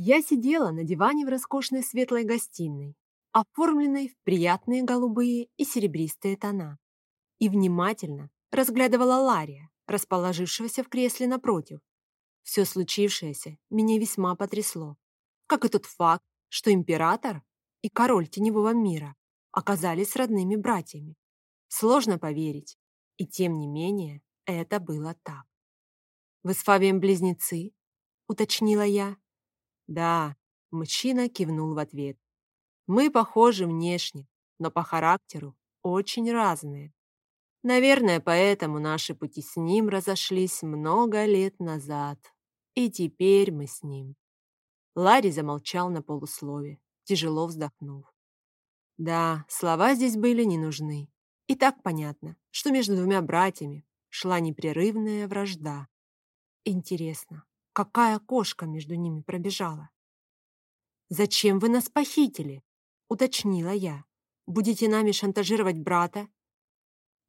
Я сидела на диване в роскошной светлой гостиной, оформленной в приятные голубые и серебристые тона, и внимательно разглядывала Лария, расположившегося в кресле напротив. Все случившееся меня весьма потрясло, как и тот факт, что император и король теневого мира оказались родными братьями. Сложно поверить, и тем не менее это было так. «Вы с Фавием близнецы?» — уточнила я. «Да», — мужчина кивнул в ответ. «Мы похожи внешне, но по характеру очень разные. Наверное, поэтому наши пути с ним разошлись много лет назад. И теперь мы с ним». Ларри замолчал на полуслове, тяжело вздохнув. Да, слова здесь были не нужны. И так понятно, что между двумя братьями шла непрерывная вражда. Интересно, какая кошка между ними пробежала? «Зачем вы нас похитили?» — уточнила я. «Будете нами шантажировать брата?»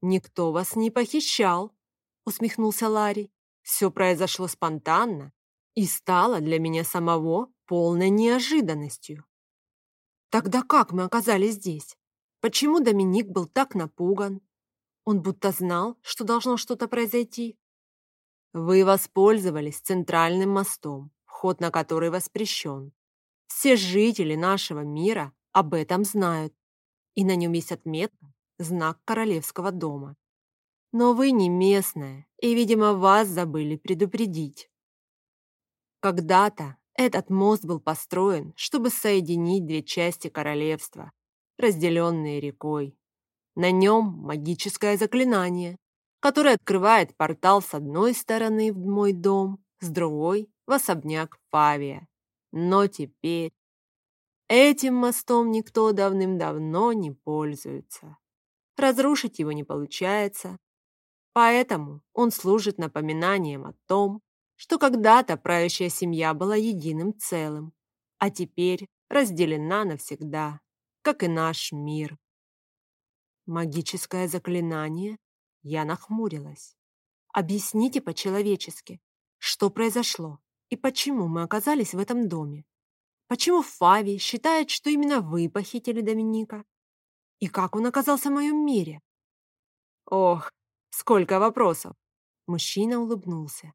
«Никто вас не похищал», — усмехнулся Ларри. «Все произошло спонтанно и стало для меня самого полной неожиданностью». «Тогда как мы оказались здесь? Почему Доминик был так напуган? Он будто знал, что должно что-то произойти. Вы воспользовались центральным мостом, вход на который воспрещен. Все жители нашего мира об этом знают, и на нем есть отметка, знак королевского дома. Но вы не местная, и, видимо, вас забыли предупредить. Когда-то этот мост был построен, чтобы соединить две части королевства, разделенные рекой. На нем магическое заклинание, которое открывает портал с одной стороны в мой дом, с другой — в особняк Фавия. Но теперь этим мостом никто давным-давно не пользуется. Разрушить его не получается, поэтому он служит напоминанием о том, что когда-то правящая семья была единым целым, а теперь разделена навсегда как и наш мир. Магическое заклинание? Я нахмурилась. Объясните по-человечески, что произошло и почему мы оказались в этом доме? Почему Фави считает, что именно вы похитили Доминика? И как он оказался в моем мире? Ох, сколько вопросов! Мужчина улыбнулся.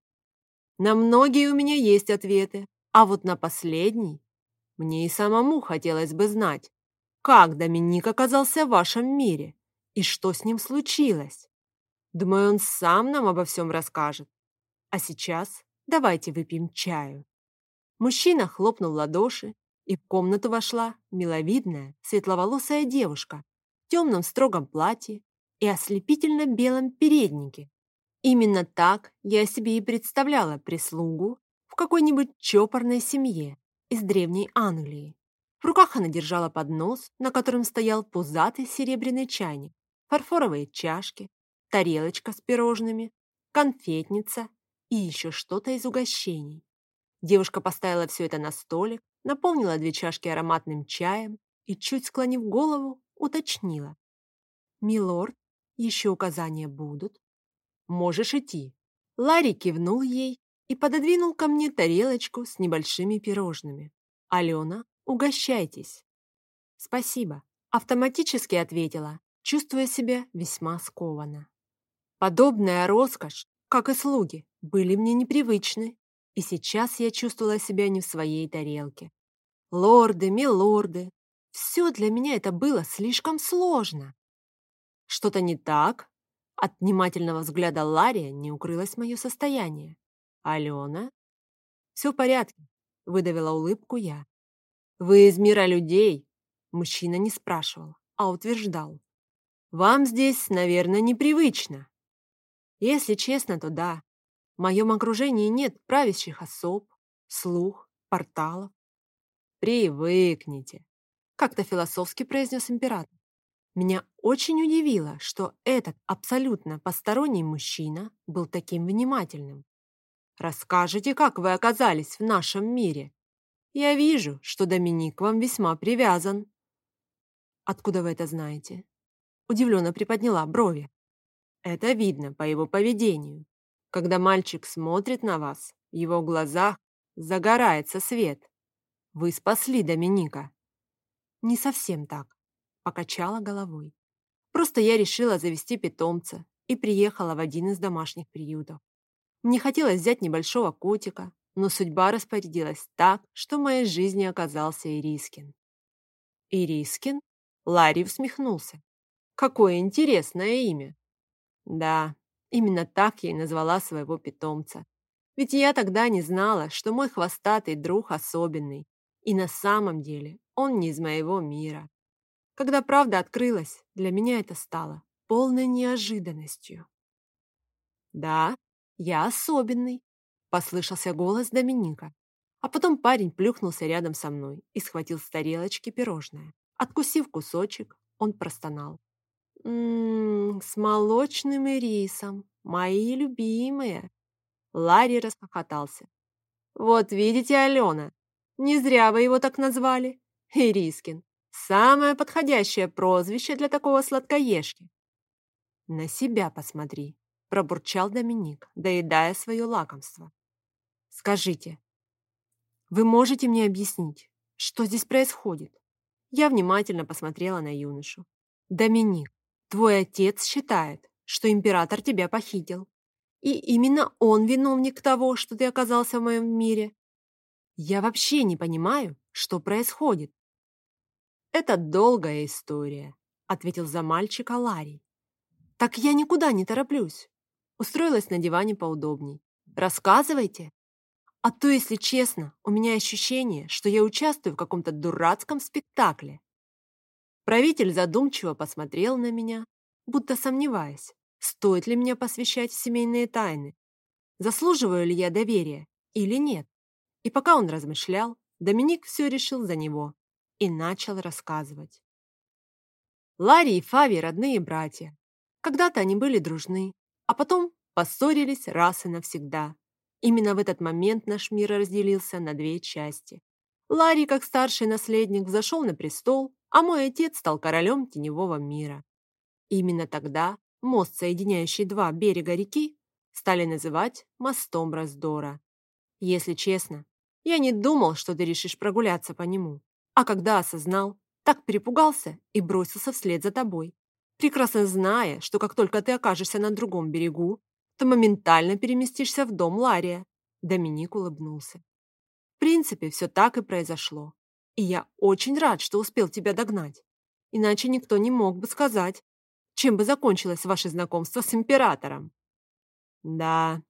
На многие у меня есть ответы, а вот на последний мне и самому хотелось бы знать, как Доминик оказался в вашем мире и что с ним случилось. Думаю, он сам нам обо всем расскажет. А сейчас давайте выпьем чаю». Мужчина хлопнул ладоши, и в комнату вошла миловидная, светловолосая девушка в темном строгом платье и ослепительно белом переднике. Именно так я себе и представляла прислугу в какой-нибудь чопорной семье из древней Англии. В руках она держала поднос, на котором стоял пузатый серебряный чайник, фарфоровые чашки, тарелочка с пирожными, конфетница и еще что-то из угощений. Девушка поставила все это на столик, наполнила две чашки ароматным чаем и, чуть склонив голову, уточнила. «Милорд, еще указания будут?» «Можешь идти». Ларри кивнул ей и пододвинул ко мне тарелочку с небольшими пирожными. Алена Угощайтесь. Спасибо. Автоматически ответила, чувствуя себя весьма скованно. Подобная роскошь, как и слуги, были мне непривычны, и сейчас я чувствовала себя не в своей тарелке. Лорды, милорды, все для меня это было слишком сложно. Что-то не так? От внимательного взгляда Лария не укрылось мое состояние. Алена? Все в порядке, выдавила улыбку я. «Вы из мира людей?» Мужчина не спрашивал, а утверждал. «Вам здесь, наверное, непривычно». Если честно, то да. В моем окружении нет правящих особ, слух, порталов. «Привыкните», — как-то философски произнес император. Меня очень удивило, что этот абсолютно посторонний мужчина был таким внимательным. «Расскажите, как вы оказались в нашем мире?» Я вижу, что Доминик вам весьма привязан. Откуда вы это знаете? Удивленно приподняла брови. Это видно по его поведению. Когда мальчик смотрит на вас, в его глазах загорается свет. Вы спасли Доминика. Не совсем так, покачала головой. Просто я решила завести питомца и приехала в один из домашних приютов. Мне хотелось взять небольшого котика, но судьба распорядилась так, что в моей жизни оказался Ирискин. Ирискин? Ларри усмехнулся. Какое интересное имя. Да, именно так я и назвала своего питомца. Ведь я тогда не знала, что мой хвостатый друг особенный, и на самом деле он не из моего мира. Когда правда открылась, для меня это стало полной неожиданностью. «Да, я особенный», — послышался голос Доминика. А потом парень плюхнулся рядом со мной и схватил с тарелочки пирожное. Откусив кусочек, он простонал. «Ммм, с молочным рисом, мои любимые!» Ларри расхохотался. «Вот видите, Алена, не зря вы его так назвали. Ирискин. Самое подходящее прозвище для такого сладкоежки». «На себя посмотри», – пробурчал Доминик, доедая свое лакомство. «Скажите, вы можете мне объяснить, что здесь происходит?» Я внимательно посмотрела на юношу. «Доминик, твой отец считает, что император тебя похитил. И именно он виновник того, что ты оказался в моем мире. Я вообще не понимаю, что происходит. Это долгая история, ответил за мальчика Ларри. Так я никуда не тороплюсь. Устроилась на диване поудобней. Рассказывайте. А то, если честно, у меня ощущение, что я участвую в каком-то дурацком спектакле. Правитель задумчиво посмотрел на меня, будто сомневаясь, стоит ли мне посвящать семейные тайны, заслуживаю ли я доверия или нет. И пока он размышлял, Доминик все решил за него и начал рассказывать. Ларри и Фави – родные братья. Когда-то они были дружны, а потом поссорились раз и навсегда. Именно в этот момент наш мир разделился на две части. Ларри, как старший наследник, взошел на престол, а мой отец стал королем теневого мира. Именно тогда мост, соединяющий два берега реки, стали называть мостом раздора. Если честно, я не думал, что ты решишь прогуляться по нему. А когда осознал, так перепугался и бросился вслед за тобой. Прекрасно зная, что как только ты окажешься на другом берегу, то моментально переместишься в дом Лария. Доминик улыбнулся. В принципе, все так и произошло. И я очень рад, что успел тебя догнать. Иначе никто не мог бы сказать, чем бы закончилось ваше знакомство с императором. Да,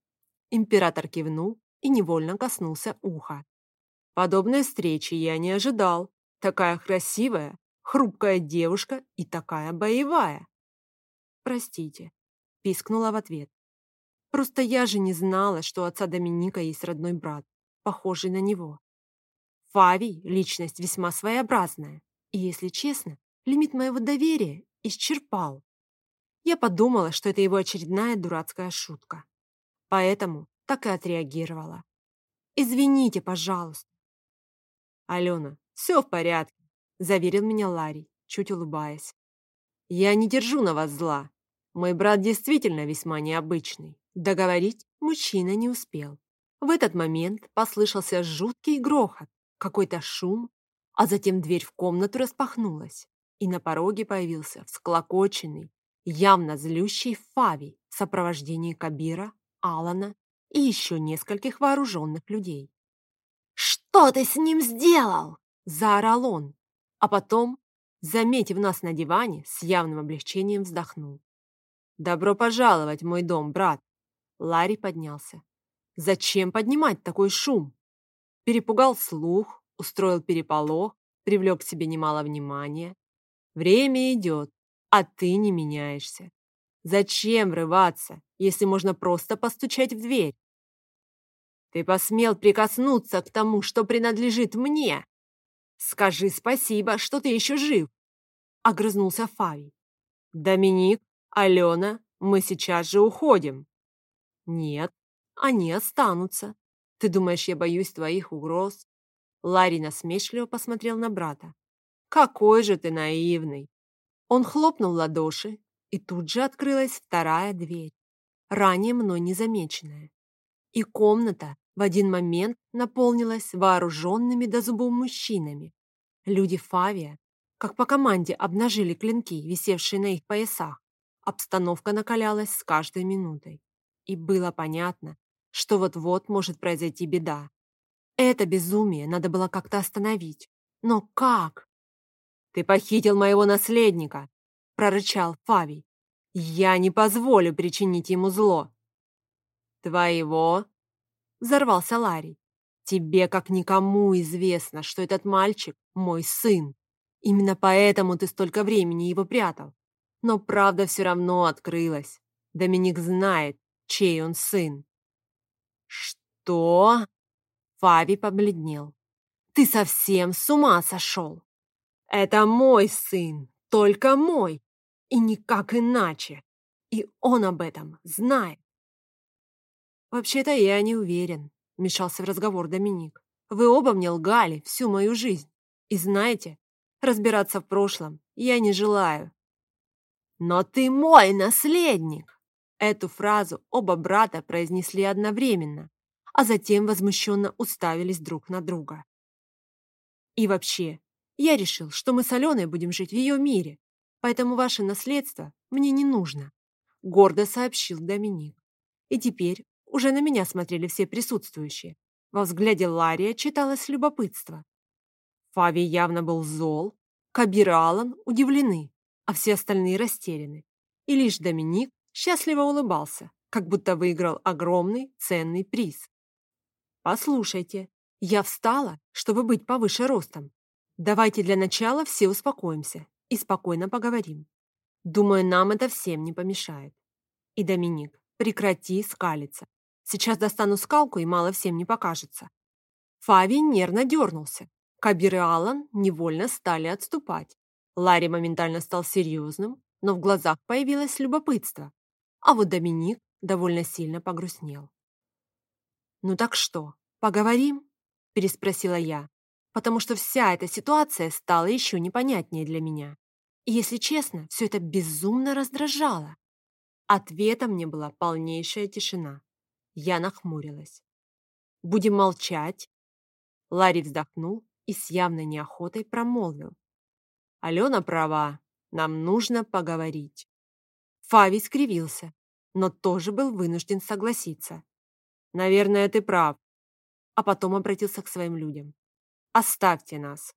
император кивнул и невольно коснулся уха. Подобной встречи я не ожидал. Такая красивая, хрупкая девушка и такая боевая. Простите, пискнула в ответ. Просто я же не знала, что у отца Доминика есть родной брат, похожий на него. Фавий – личность весьма своеобразная, и, если честно, лимит моего доверия исчерпал. Я подумала, что это его очередная дурацкая шутка. Поэтому так и отреагировала. «Извините, пожалуйста». «Алена, все в порядке», – заверил меня Ларри, чуть улыбаясь. «Я не держу на вас зла. Мой брат действительно весьма необычный. Договорить мужчина не успел. В этот момент послышался жуткий грохот, какой-то шум, а затем дверь в комнату распахнулась, и на пороге появился всклокоченный, явно злющий Фави в сопровождении Кабира, Алана и еще нескольких вооруженных людей. «Что ты с ним сделал?» – заорал он, а потом, заметив нас на диване, с явным облегчением вздохнул. «Добро пожаловать в мой дом, брат!» Ларри поднялся. «Зачем поднимать такой шум?» Перепугал слух, устроил переполох, привлек к себе немало внимания. Время идет, а ты не меняешься. Зачем врываться, если можно просто постучать в дверь? Ты посмел прикоснуться к тому, что принадлежит мне. Скажи спасибо, что ты еще жив. Огрызнулся Фави. Доминик, Алена, мы сейчас же уходим. Нет, они останутся. Ты думаешь, я боюсь твоих угроз? Ларри насмешливо посмотрел на брата. Какой же ты наивный. Он хлопнул ладоши, и тут же открылась вторая дверь, ранее мной незамеченная. И комната в один момент наполнилась вооруженными до зубов мужчинами. Люди Фавия, как по команде, обнажили клинки, висевшие на их поясах. Обстановка накалялась с каждой минутой. И было понятно, что вот-вот может произойти беда. Это безумие надо было как-то остановить. Но как? «Ты похитил моего наследника!» — прорычал Фавий. «Я не позволю причинить ему зло!» «Твоего?» — взорвался Ларий. «Тебе, как никому, известно, что этот мальчик — мой сын. Именно поэтому ты столько времени его прятал. Но правда все равно открылась. Доминик знает, чей он сын». «Что?» Фави побледнел. «Ты совсем с ума сошел? Это мой сын, только мой, и никак иначе. И он об этом знает». «Вообще-то я не уверен», — вмешался в разговор Доминик. «Вы оба мне лгали всю мою жизнь. И знаете, разбираться в прошлом я не желаю». «Но ты мой наследник!» Эту фразу оба брата произнесли одновременно, а затем возмущенно уставились друг на друга. И вообще, я решил, что мы с Аленой будем жить в ее мире, поэтому ваше наследство мне не нужно», — гордо сообщил Доминик. И теперь уже на меня смотрели все присутствующие. Во взгляде Лария читалось любопытство. Фави явно был зол, Кабир и Алан удивлены, а все остальные растеряны. И лишь Доминик счастливо улыбался, как будто выиграл огромный ценный приз. «Послушайте, я встала, чтобы быть повыше ростом. Давайте для начала все успокоимся и спокойно поговорим. Думаю, нам это всем не помешает. И, Доминик, прекрати скалиться. Сейчас достану скалку, и мало всем не покажется». Фави нервно дернулся. Кабир и Аллан невольно стали отступать. Ларри моментально стал серьезным, но в глазах появилось любопытство. А вот Доминик довольно сильно погрустнел. «Ну так что, поговорим?» – переспросила я, потому что вся эта ситуация стала еще непонятнее для меня. И, если честно, все это безумно раздражало. Ответом мне была полнейшая тишина. Я нахмурилась. «Будем молчать?» Ларри вздохнул и с явной неохотой промолвил. «Алена права, нам нужно поговорить». Фави скривился, но тоже был вынужден согласиться. Наверное, ты прав. А потом обратился к своим людям. Оставьте нас.